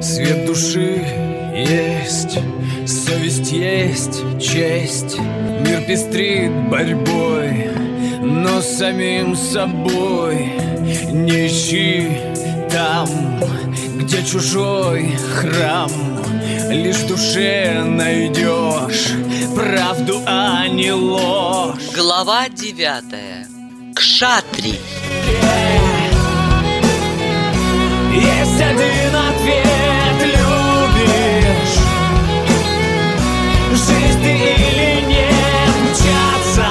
Свет души есть, совесть есть, честь Мир пестрит борьбой, но самим собой Не ищи там, где чужой храм Лишь в душе найдешь правду, а не ложь Глава девятая. Кшатри. Есть один ответ, любишь Жизнь ты или нет, мчаться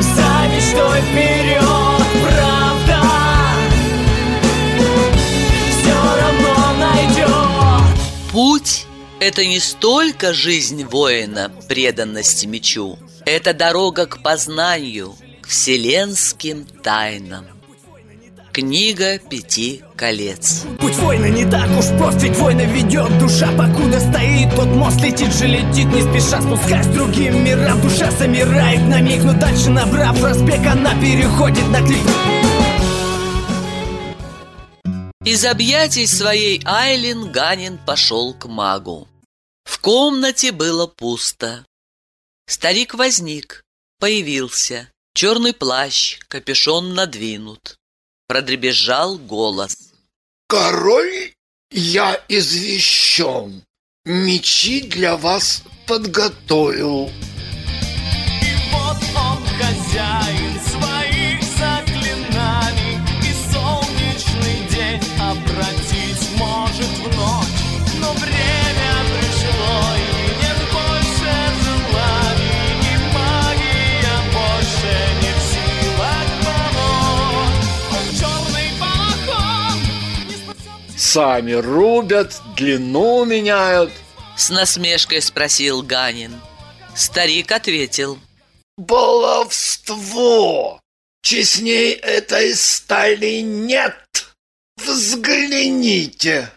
За мечтой вперед, правда Все равно найдет Путь – это не столько жизнь воина, преданности мечу. Это дорога к познанию, к вселенским тайнам. Книга пяти колец. Путь войны не так уж прост, ведь война ведет душа Покуда стоит, тот мост летит же летит Не спеша спускаясь другим мирам Душа замирает на миг, но дальше набрав разбег Она переходит на крик Из объятий своей Айлин Ганин пошел к магу. В комнате было пусто. Старик возник, появился. Черный плащ, капюшон надвинут. Продребезжал голос. Король, я извещен. Мечи для вас подготовил. Вот он Сами рубят, длину меняют. С насмешкой спросил Ганин. Старик ответил. Баловство! Честней этой стали нет. Взгляните.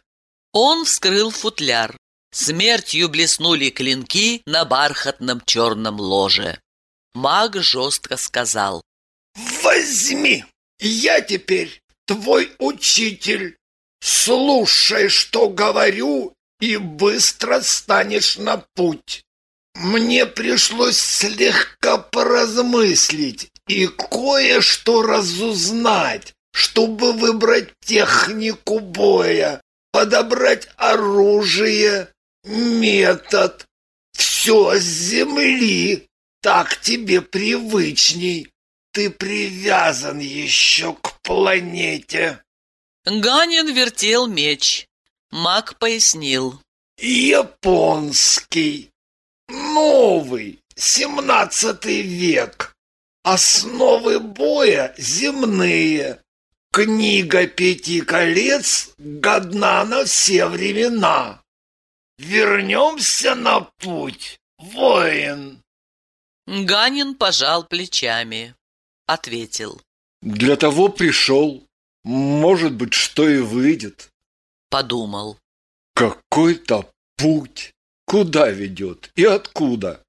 Он вскрыл футляр. Смертью блеснули клинки на бархатном черном ложе. Маг жестко сказал. Возьми. Я теперь твой учитель. Слушай, что говорю, и быстро станешь на путь. Мне пришлось слегка поразмыслить и кое-что разузнать, чтобы выбрать технику боя, подобрать оружие, метод. Все с земли, так тебе привычней. Ты привязан еще к планете. Ганин вертел меч. Маг пояснил. Японский. Новый. Семнадцатый век. Основы боя земные. Книга пяти колец годна на все времена. Вернемся на путь, воин. Ганин пожал плечами. Ответил. Для того пришел. Может быть, что и выйдет. Подумал. Какой-то путь. Куда ведет и откуда?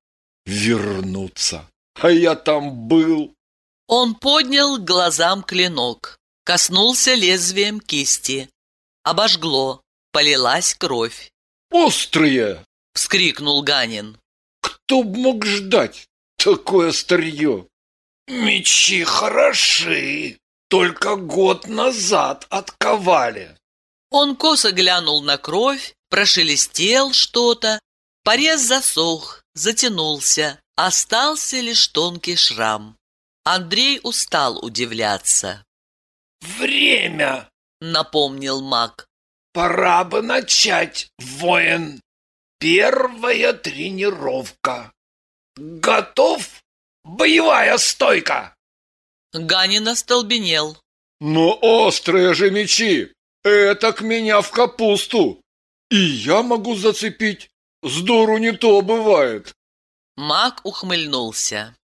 Вернуться. А я там был. Он поднял глазам клинок. Коснулся лезвием кисти. Обожгло. Полилась кровь. Острые. Вскрикнул Ганин. Кто б мог ждать такое старье? Мечи хороши, только год назад отковали. Он косо глянул на кровь, прошелестел что-то. Порез засох, затянулся. Остался лишь тонкий шрам. Андрей устал удивляться. Время. Напомнил маг. Пора бы начать, воин. Первая тренировка. Готов? Боевая стойка. Ганин остолбенел. Но острые же мечи. Это к меня в капусту. И я могу зацепить. С дуру не то бывает. Маг ухмыльнулся.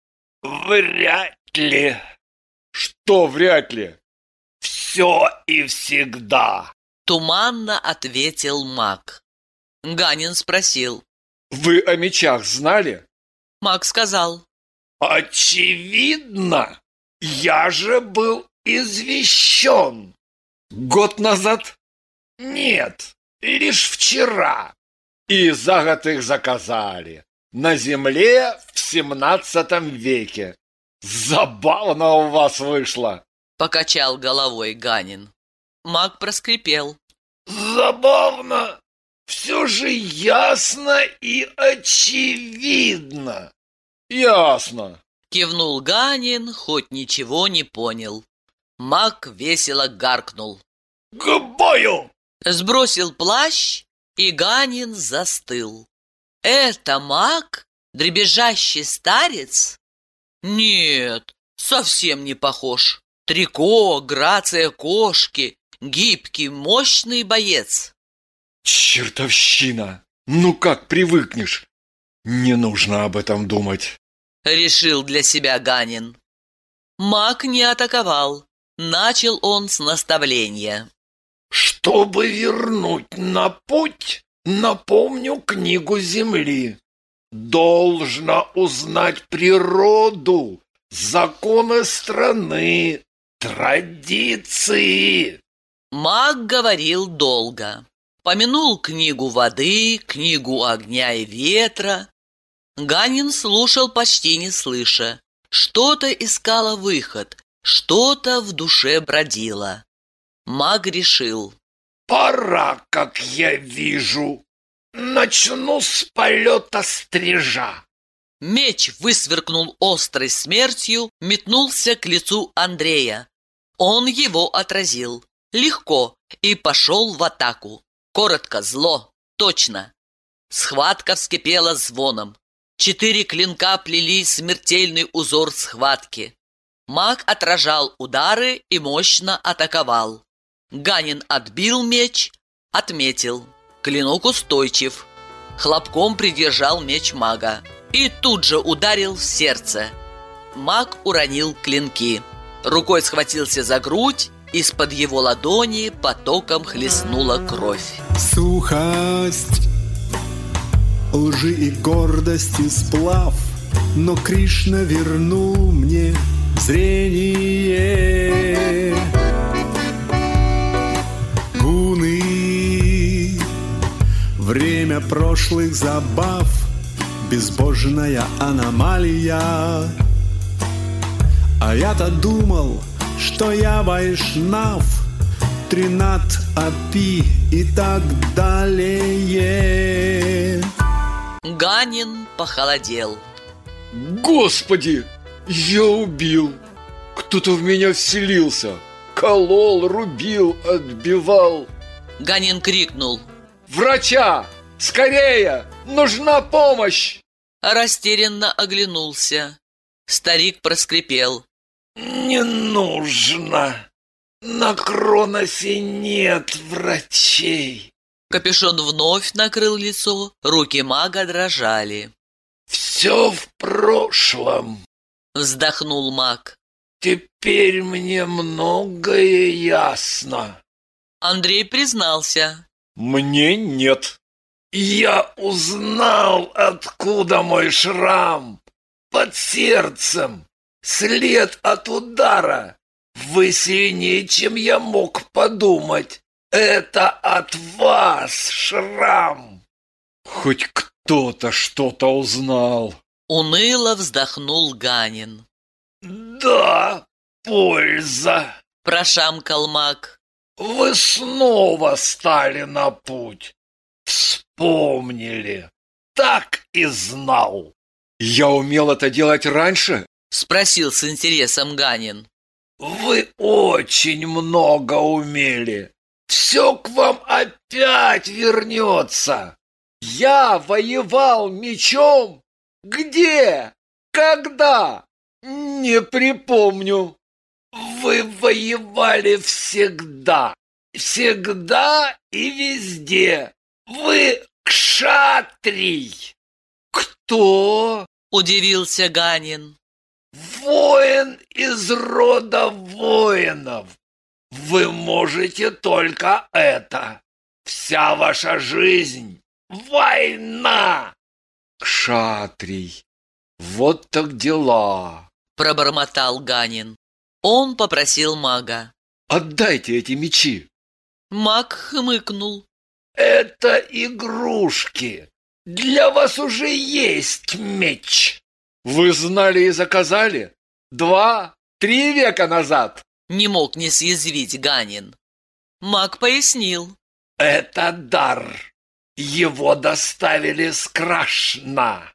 Вряд ли. Что вряд ли? Все и всегда. Туманно ответил маг. Ганин спросил. Вы о мечах знали? Маг сказал. Очевидно. Я же был извещен. Год назад? Нет, лишь вчера. И за год их заказали. На земле в семнадцатом веке. Забавно у вас вышло. Покачал головой Ганин. Маг проскрипел. Забавно. Все же ясно и очевидно. Ясно. Кивнул Ганин, хоть ничего не понял. Маг весело гаркнул. К бою! Сбросил плащ, и Ганин застыл. Это маг? Дребезжащий старец? Нет, совсем не похож. Трико, грация кошки, гибкий, мощный боец. Чертовщина! Ну как привыкнешь? Не нужно об этом думать. Решил для себя Ганин. Маг не атаковал. Начал он с наставления. Чтобы вернуть на путь, напомню книгу Земли. Должно узнать природу, законы страны, традиции. Маг говорил долго. Помянул книгу воды, книгу огня и ветра. Ганин слушал почти не слыша. Что-то искало выход, что-то в душе бродило. Маг решил. Пора, как я вижу. Начну с полета стрижа. Меч высверкнул острой смертью, метнулся к лицу Андрея. Он его отразил. Легко и пошел в атаку. Коротко, зло, точно. Схватка вскипела звоном. Четыре клинка плели смертельный узор схватки. Маг отражал удары и мощно атаковал. Ганин отбил меч, отметил. Клинок устойчив. Хлопком придержал меч мага и тут же ударил в сердце. Маг уронил клинки. Рукой схватился за грудь, из-под его ладони потоком хлестнула кровь. Сухость лжи и гордости сплав, но Кришна вернул мне зрение. Гуны, время прошлых забав, безбожная аномалия. А я-то думал, что я вайшнав, Тринат, Апи и так далее. Ганин похолодел. Господи, я убил. Кто-то в меня вселился. Колол, рубил, отбивал. Ганин крикнул. Врача! Скорее! Нужна помощь! Растерянно оглянулся. Старик проскрипел. Не нужно. На Кроносе нет врачей. Капюшон вновь накрыл лицо, руки мага дрожали. Все в прошлом. Вздохнул маг. Теперь мне многое ясно. Андрей признался. Мне нет. Я узнал, откуда мой шрам. Под сердцем. След от удара. Вы сильнее, чем я мог подумать. Это от вас, шрам. Хоть кто-то что-то узнал. Уныло вздохнул Ганин. Да, польза. Прошамкал маг. Вы снова стали на путь. Вспомнили. Так и знал. Я умел это делать раньше? Спросил с интересом Ганин. Вы очень много умели. Все к вам опять вернется. Я воевал мечом? Где? Когда? Не припомню. Вы воевали всегда. Всегда и везде. Вы кшатрий. Кто? Удивился Ганин. Воин из рода воинов. Вы можете только это. Вся ваша жизнь — война. Кшатрий. Вот так дела. Пробормотал Ганин. Он попросил мага. Отдайте эти мечи. Маг хмыкнул. Это игрушки. Для вас уже есть меч. Вы знали и заказали? Два, три века назад. Не мог не съязвить Ганин. Маг пояснил. Это дар. Его доставили с Крашна.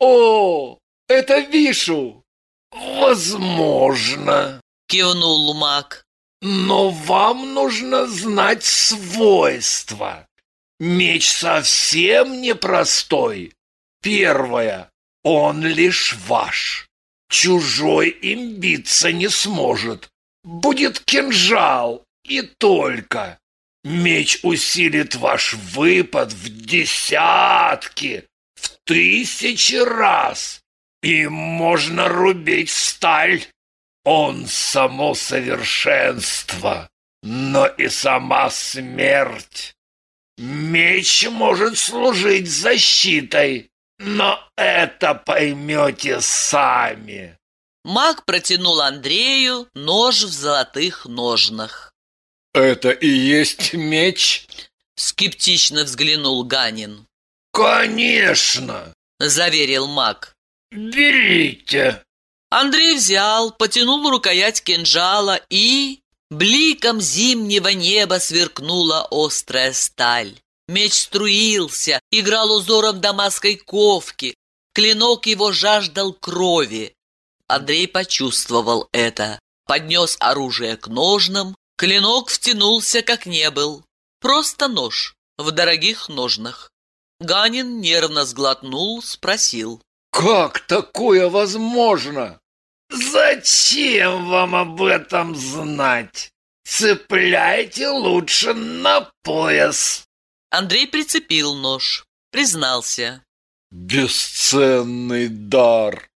О, это Вишу. Возможно. Кивнул маг. Но вам нужно знать свойства. Меч совсем непростой. Первое. Он лишь ваш. Чужой им биться не сможет. Будет кинжал и только. Меч усилит ваш выпад в десятки, в тысячи раз. Им можно рубить сталь. Он само совершенство, но и сама смерть. Меч может служить защитой, но это поймете сами. Маг протянул Андрею нож в золотых ножнах. Это и есть меч? Скептично взглянул Ганин. Конечно, Заверил маг. берите. Андрей взял, потянул рукоять кинжала и... Бликом зимнего неба сверкнула острая сталь. Меч струился, играл узором дамасской ковки. Клинок его жаждал крови. Андрей почувствовал это. Поднес оружие к ножнам. Клинок втянулся, как не был. Просто нож в дорогих ножнах. Ганин нервно сглотнул, спросил. Как такое возможно? Зачем вам об этом знать? Цепляйте лучше на пояс. Андрей прицепил нож, признался. Бесценный дар.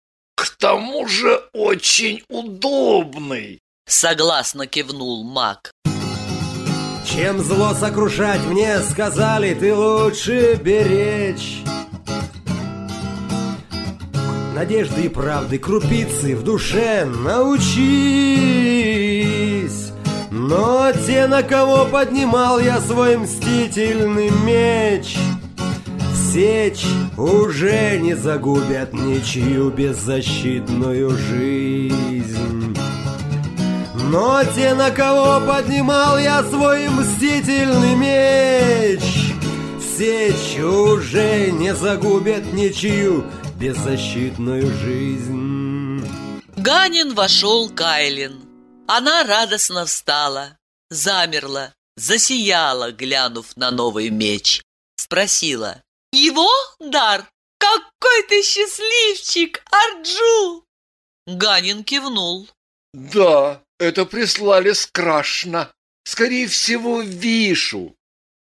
К тому же очень удобный. Согласно кивнул маг. Чем зло сокрушать, мне сказали, ты лучше беречь. Надежды и правды, крупицы в душе научись. Но те, на кого поднимал я свой мстительный меч, сечь уже не загубят ничью беззащитную жизнь. Но те, на кого поднимал я свой мстительный меч, сечь уже не загубят ничью беззащитную жизнь. Ганин вошел Кайлин. Она радостно встала, замерла, засияла, глянув на новый меч. Спросила. «Его дар? Какой ты счастливчик, Арджу!» Ганин кивнул. Да, это прислали скрашно. Скорее всего, Вишу.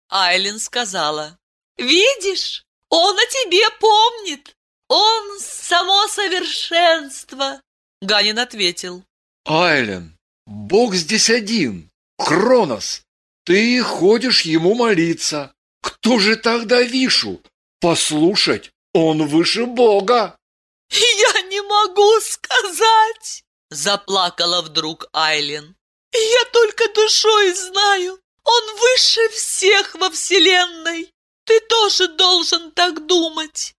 Айлин сказала. «Видишь, он о тебе помнит. Он само совершенство!» Ганин ответил. Айлен, Бог здесь один. Кронос. Ты ходишь ему молиться. Кто же тогда Вишу? Послушать, он выше Бога. «Я не могу сказать!» Заплакала вдруг Айлин. «Я только душой знаю. Он выше всех во вселенной. Ты тоже должен так думать!»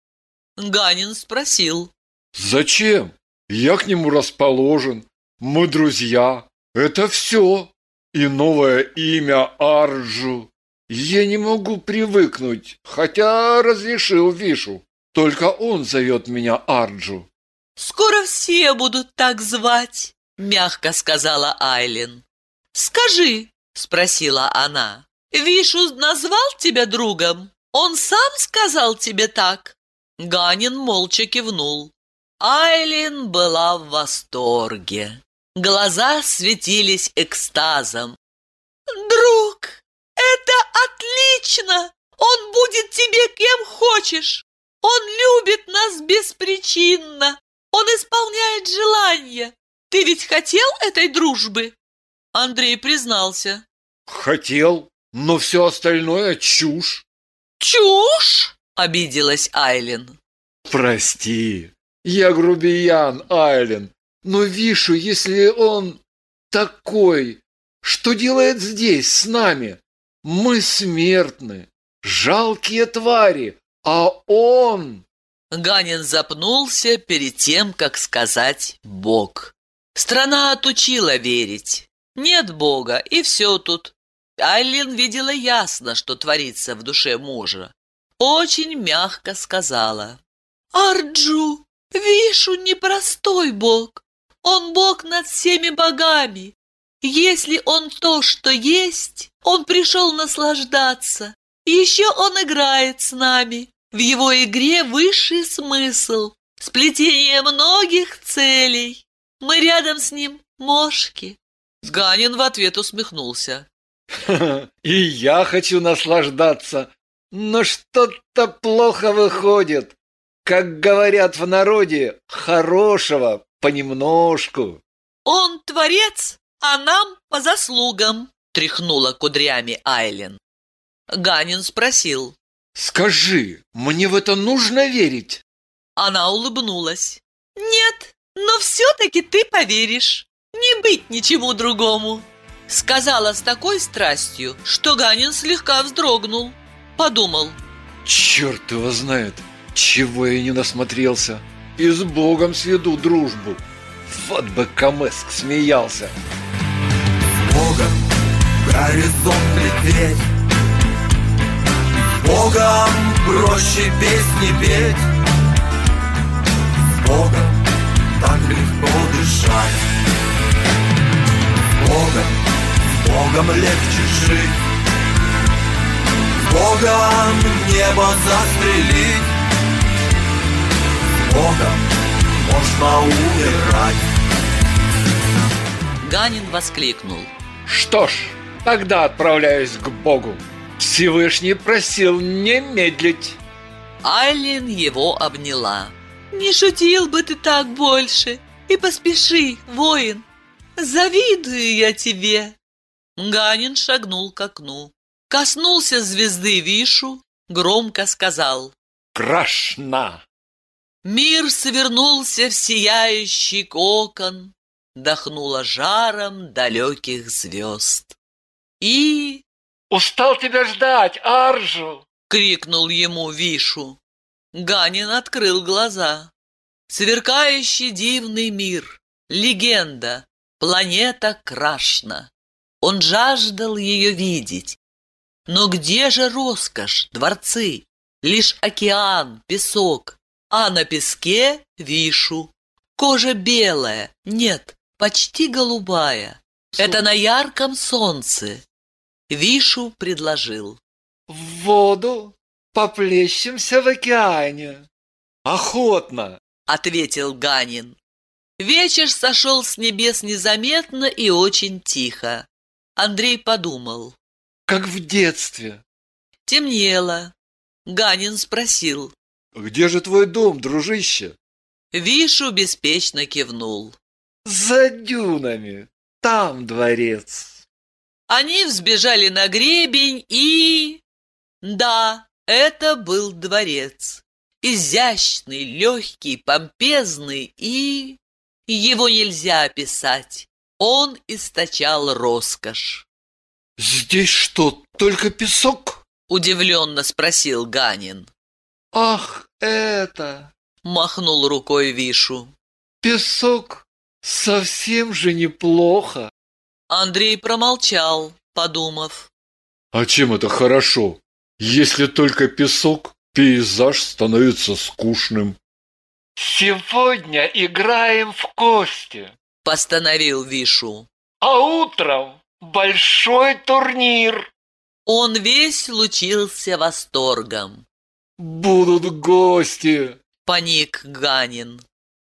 Ганин спросил. Зачем? Я к нему расположен. Мы друзья. Это все. И новое имя Арджу. Я не могу привыкнуть, хотя разрешил Вишу. Только он зовет меня Арджу. «Скоро все будут так звать», — мягко сказала Айлин. «Скажи», — спросила она, — «Вишу назвал тебя другом? Он сам сказал тебе так?» Ганин молча кивнул. Айлин была в восторге. Глаза светились экстазом. «Друг, отлично! Он будет тебе кем хочешь! Он любит нас беспричинно! Он исполняет желания! Ты ведь хотел этой дружбы?» Андрей признался. Хотел, но все остальное чушь. «Чушь!» — обиделась Айлин. Прости, я грубиян, Айлен. Но Вишу, если он такой, Что делает здесь, с нами? Мы смертны, жалкие твари, а он... Ганин запнулся перед тем, как сказать «Бог». Страна отучила верить. Нет Бога, и все тут. Айлин видела ясно, что творится в душе мужа. Очень мягко сказала. «Арджу, Вишу непростой бог. Он бог над всеми богами. Если он то, что есть, он пришел наслаждаться. Еще он играет с нами. В его игре высший смысл, сплетение многих целей. Мы рядом с ним мошки. Ганин в ответ усмехнулся. И я хочу наслаждаться, но что-то плохо выходит. Как говорят в народе, хорошего понемножку. Он творец, а нам по заслугам, тряхнула кудрями Айлен. Ганин спросил. Скажи, мне в это нужно верить? Она улыбнулась. Нет, но все-таки ты поверишь. Не быть ничему другому. Сказала с такой страстью, что Ганин слегка вздрогнул. Подумал. Черт его знает, чего я не насмотрелся. И с Богом сведу дружбу. Вот бы Камеск смеялся. С Богом горизонт лететь. С Богом проще песни петь. С Богом так легко дышать. С Богом Богом легче жить Богом небо застрелить Богом можно умирать Ганин воскликнул Что ж, тогда отправляюсь к Богу. Всевышний просил не медлить. Айлин его обняла. Не шутил бы ты так больше И поспеши, воин. Завидую я тебе Ганин шагнул к окну, коснулся звезды Вишу, громко сказал. «Крашна!». Мир свернулся в сияющий кокон, Дохнуло жаром далеких звезд. И... «Устал тебя ждать, Аржу!» — крикнул ему Вишу. Ганин открыл глаза. Сверкающий дивный мир, легенда, планета Крашна. Он жаждал ее видеть. Но где же роскошь, дворцы? Лишь океан, песок, а на песке вишу. Кожа белая, нет, почти голубая. Это на ярком солнце. Вишу предложил. В воду поплещемся в океане. Охотно, ответил Ганин. Вечер сошел с небес незаметно и очень тихо. Андрей подумал. Как в детстве. Темнело. Ганин спросил. Где же твой дом, дружище? Вишу беспечно кивнул. За дюнами. Там дворец. Они взбежали на гребень и... Да, это был дворец. Изящный, легкий, помпезный и... Его нельзя описать. Он источал роскошь. «Здесь что, только песок?» — удивленно спросил Ганин. «Ах, это...» — махнул рукой Вишу. «Песок совсем же неплохо». Андрей промолчал, подумав. «А чем это хорошо? Если только песок, пейзаж становится скучным». «Сегодня играем в кости», — постановил Вишу. «А утром большой турнир». Он весь лучился восторгом. «Будут гости!» — паник Ганин.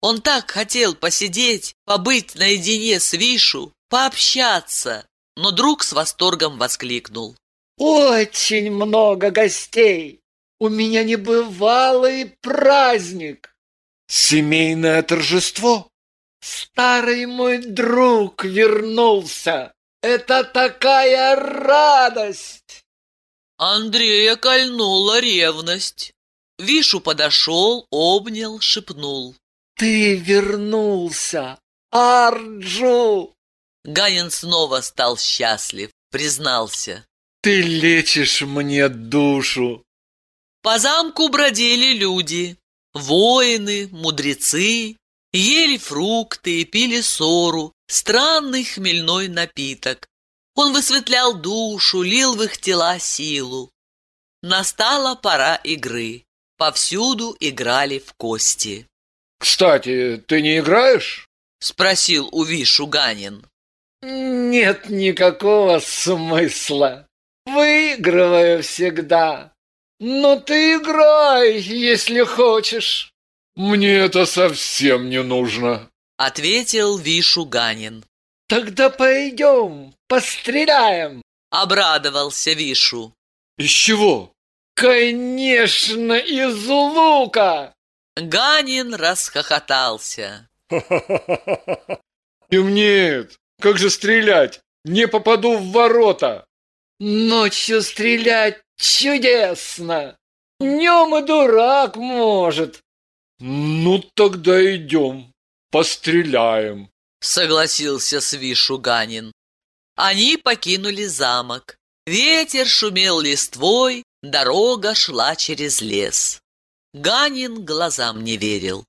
Он так хотел посидеть, побыть наедине с Вишу, пообщаться, но друг с восторгом воскликнул. «Очень много гостей! У меня небывалый праздник!» «Семейное торжество?» Старый мой друг вернулся. Это такая радость. Андрея кольнула ревность. Вишу подошел, обнял, шепнул. Ты вернулся, Арджу. Ганин снова стал счастлив, признался. Ты лечишь мне душу. По замку бродили люди, воины, мудрецы, ели фрукты и пили сору, странный хмельной напиток. Он высветлял душу, лил в их тела силу. Настала пора игры. Повсюду играли в кости. Кстати, ты не играешь? Спросил у Вишу Ганин. Нет никакого смысла. Выигрываю всегда. Но ты играй, если хочешь. Мне это совсем не нужно. Ответил Вишу Ганин. Тогда пойдем, постреляем. Обрадовался Вишу. Из чего? Конечно, из лука. Ганин расхохотался. Темнеет. Как же стрелять? Не попаду в ворота. Ночью стрелять чудесно. Днем и дурак может. Ну тогда идем. Постреляем. Согласился с Вишу Ганин. Они покинули замок. Ветер шумел листвой, дорога шла через лес. Ганин глазам не верил.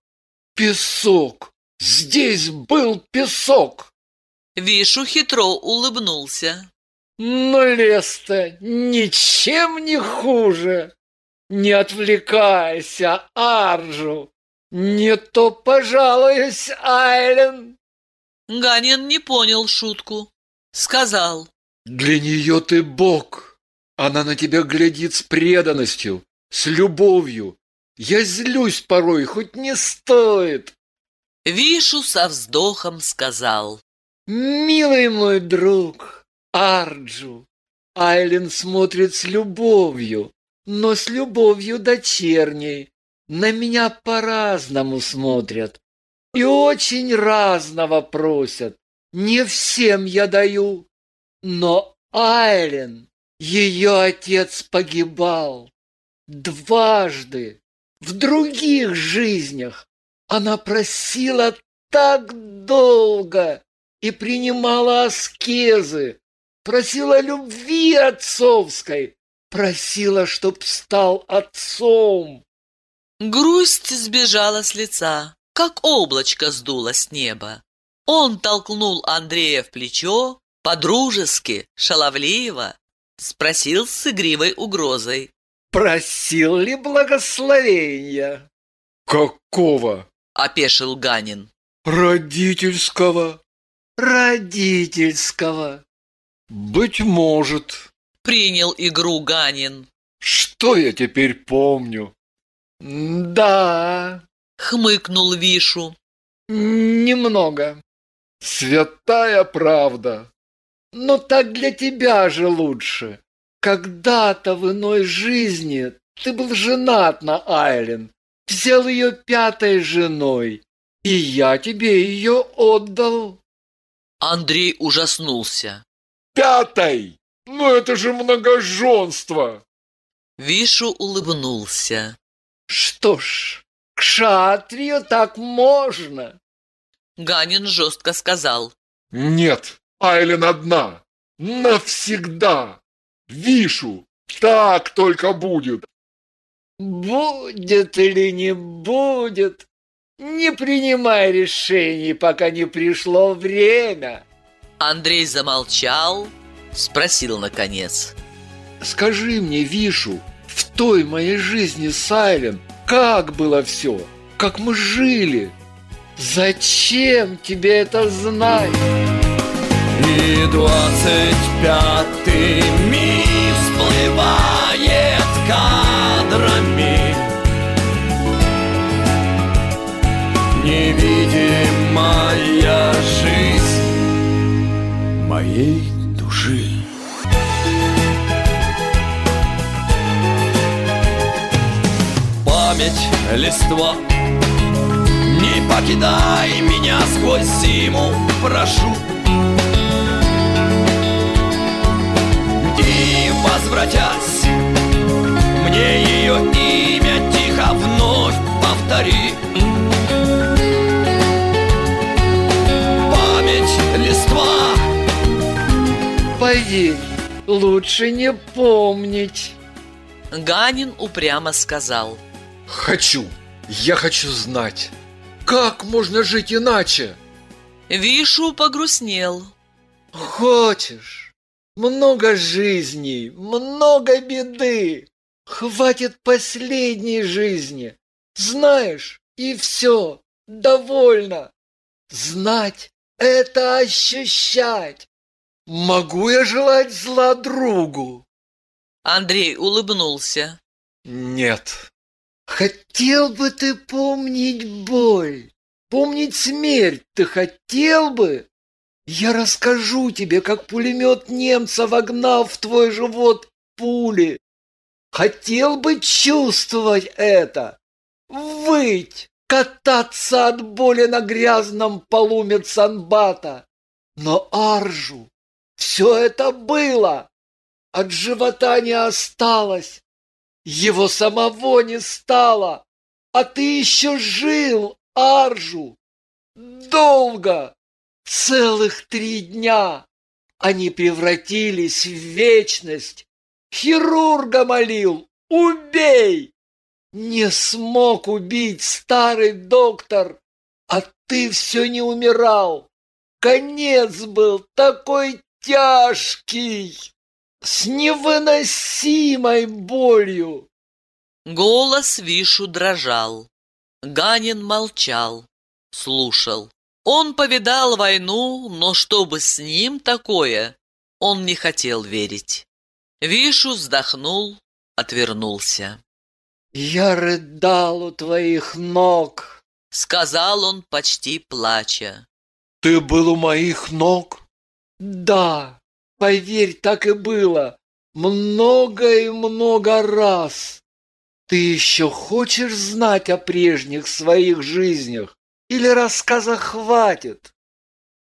Песок! Здесь был песок! Вишу хитро улыбнулся. Но лес-то ничем не хуже. Не отвлекайся, Аржу. Не то пожалуюсь, Айлен. Ганин не понял шутку. Сказал. Для нее ты бог. Она на тебя глядит с преданностью, с любовью. Я злюсь порой, хоть не стоит. Вишу со вздохом сказал. Милый мой друг, Арджу, Айлен смотрит с любовью, но с любовью дочерней. На меня по-разному смотрят и очень разного просят. Не всем я даю, но Айлен, ее отец погибал дважды в других жизнях. Она просила так долго и принимала аскезы, просила любви отцовской, просила, чтоб стал отцом. Грусть сбежала с лица, как облачко сдуло с неба. Он толкнул Андрея в плечо, по-дружески, шаловливо, спросил с игривой угрозой. Просил ли благословения? Какого? Опешил Ганин. Родительского. Родительского. Быть может. Принял игру Ганин. Что я теперь помню? Да. Хмыкнул Вишу. Немного. Святая правда. Но так для тебя же лучше. Когда-то в иной жизни ты был женат на Айлен, взял ее пятой женой, и я тебе ее отдал. Андрей ужаснулся. Пятой! Ну это же многоженство! Вишу улыбнулся. Что ж, к шатрию так можно. Ганин жестко сказал. Нет, Айлен одна. Навсегда. Вишу, так только будет. Будет или не будет, не принимай решений, пока не пришло время. Андрей замолчал, спросил наконец. Скажи мне, Вишу, в той моей жизни с Айлен, как было все, как мы жили? Зачем тебе это знать? И двадцать пятый миг всплывает кадрами Невидимая жизнь моей души. Память листва Не покидай меня сквозь зиму, прошу. И возвратясь Мне ее имя тихо вновь повтори Поверь, лучше не помнить. Ганин упрямо сказал. Хочу, я хочу знать, как можно жить иначе? Вишу погрустнел. Хочешь? Много жизней, много беды. Хватит последней жизни. Знаешь, и все, довольно. Знать — это ощущать. Могу я желать зла другу? Андрей улыбнулся. Нет. Хотел бы ты помнить боль, помнить смерть ты хотел бы? Я расскажу тебе, как пулемет немца вогнал в твой живот пули. Хотел бы чувствовать это, выть, кататься от боли на грязном полу медсанбата. Но Аржу все это было, от живота не осталось, его самого не стало, а ты еще жил, Аржу, долго. Целых три дня они превратились в вечность. Хирурга молил, убей! Не смог убить старый доктор, а ты все не умирал. Конец был такой тяжкий, с невыносимой болью. Голос Вишу дрожал. Ганин молчал, слушал. Он повидал войну, но чтобы с ним такое, он не хотел верить. Вишу вздохнул, отвернулся. «Я рыдал у твоих ног», — сказал он, почти плача. «Ты был у моих ног?» «Да, поверь, так и было. Много и много раз. Ты еще хочешь знать о прежних своих жизнях? Или рассказа хватит?»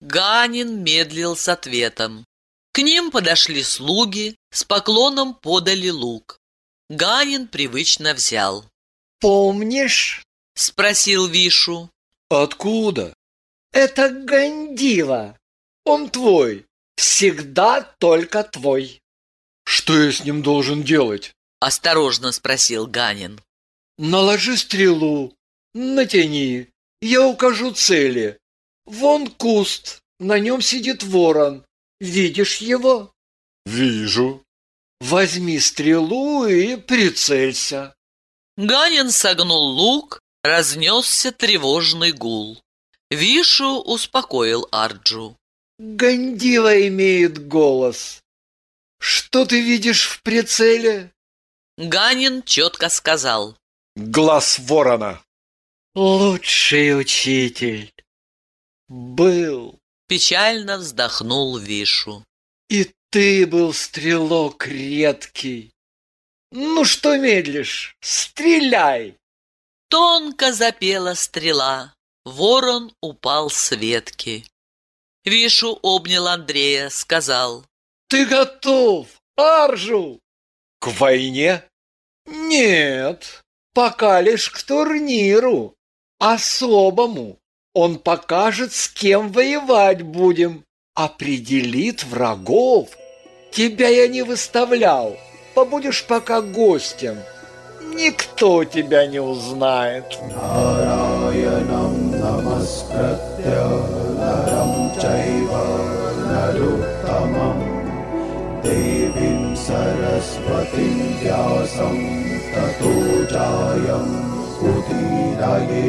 Ганин медлил с ответом. К ним подошли слуги, с поклоном подали лук. Ганин привычно взял. «Помнишь?» — спросил Вишу. «Откуда?» «Это Гандива. Он твой. Всегда только твой». «Что я с ним должен делать?» — осторожно спросил Ганин. «Наложи стрелу, натяни, я укажу цели. Вон куст, на нем сидит ворон. Видишь его? Вижу. Возьми стрелу и прицелься. Ганин согнул лук, разнесся тревожный гул. Вишу успокоил Арджу. Гандива имеет голос. Что ты видишь в прицеле? Ганин четко сказал. Глаз ворона. Лучший учитель. Был. Печально вздохнул Вишу. И ты был стрелок редкий. Ну что медлишь? Стреляй! Тонко запела стрела. Ворон упал с ветки. Вишу обнял Андрея, сказал. Ты готов, Аржу? К войне? Нет, пока лишь к турниру особому. Он покажет, с кем воевать будем, определит врагов. Тебя я не выставлял, побудешь пока гостем. Никто тебя не узнает. Девим सरस्वतीं व्यासं ततो जायं सुदीरये